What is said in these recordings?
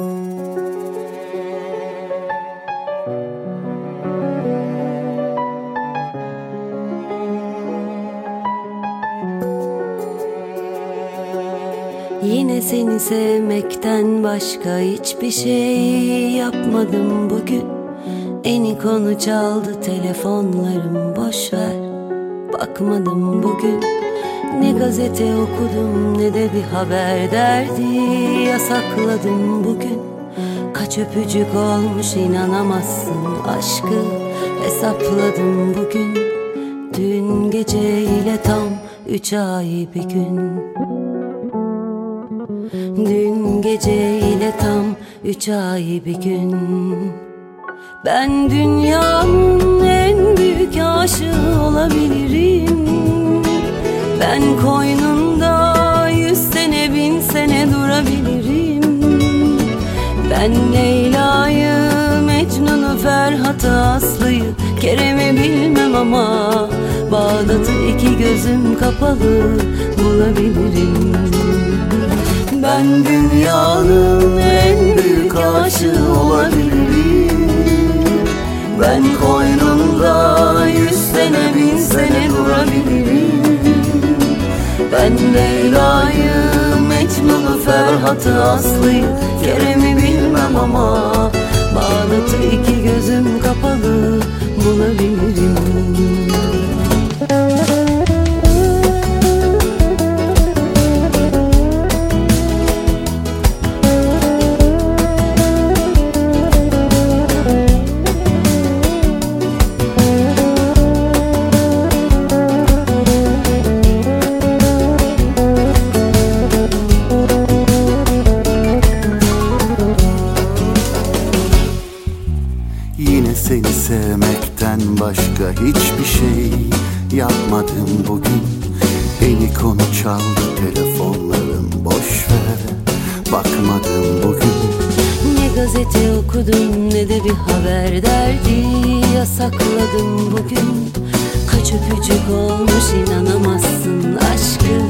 Yine seni sevmekten başka hiçbir şey yapmadım bugün. Eni konu çaldı telefonlarım boş ver Bakmadım bugün Ne gazete okudum ne de bir haber derdi. Yasakladım bugün. Kaç öpücük olmuş inanamazsın aşkı. Hesapladım bugün. Dün geceyle tam üç ay bir gün. Dün geceyle tam üç ay bir gün. Ben dünyanın en büyük aşığı olabilirim Ben koynunda yüz sene bin sene durabilirim. Ben Leyla'yı, Mecnun'u, Ferhat'ı, Aslı'yı Kerem'i bilmem ama Bağdat'ı iki gözüm kapalı bulabilirim. Ben dünyanın en büyük aşığı olabilirim. Ben Ben Leyla'yı, Mecnun'u, Ferhat'ı, Aslı'yı Kerem'i bilmem ama seni sevmekten başka hiçbir şey yapmadım bugün. Beni konu çaldı telefonlarım boş ver. Bakmadım bugün. Ne gazete okudum ne de bir haber derdi Yasakladım bugün. Kaç öpücük olmuş inanamazsın aşkı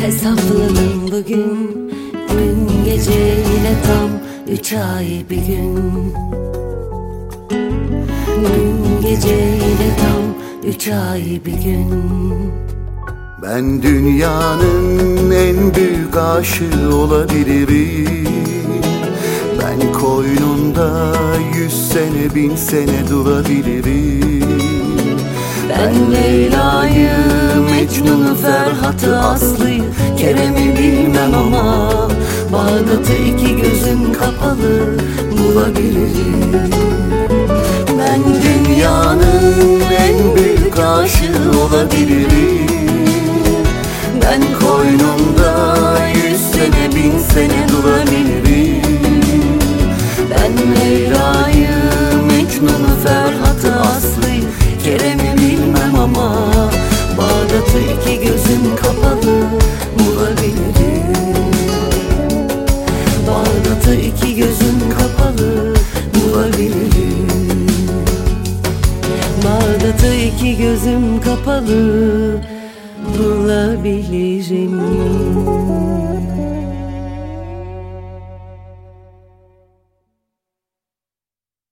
Hesapladım bugün Dün geceyle tam üç ay bir gün Dün geceyle tam üç ay bir gün. Ben dünyanın en büyük aşığı olabilirim. Ben koynunda yüz sene bin sene durabilirim. Ben Leyla'yı, Mecnun'u, Ferhat'ı, Aslı'yı Kerem'i bilmem ama Bağdat'ı iki gözüm kapalı bulabilirim aşığı olabilirim. Ben koynumda yüz sene bin sene Bağdat'ı iki gözüm kapalı bulabilirim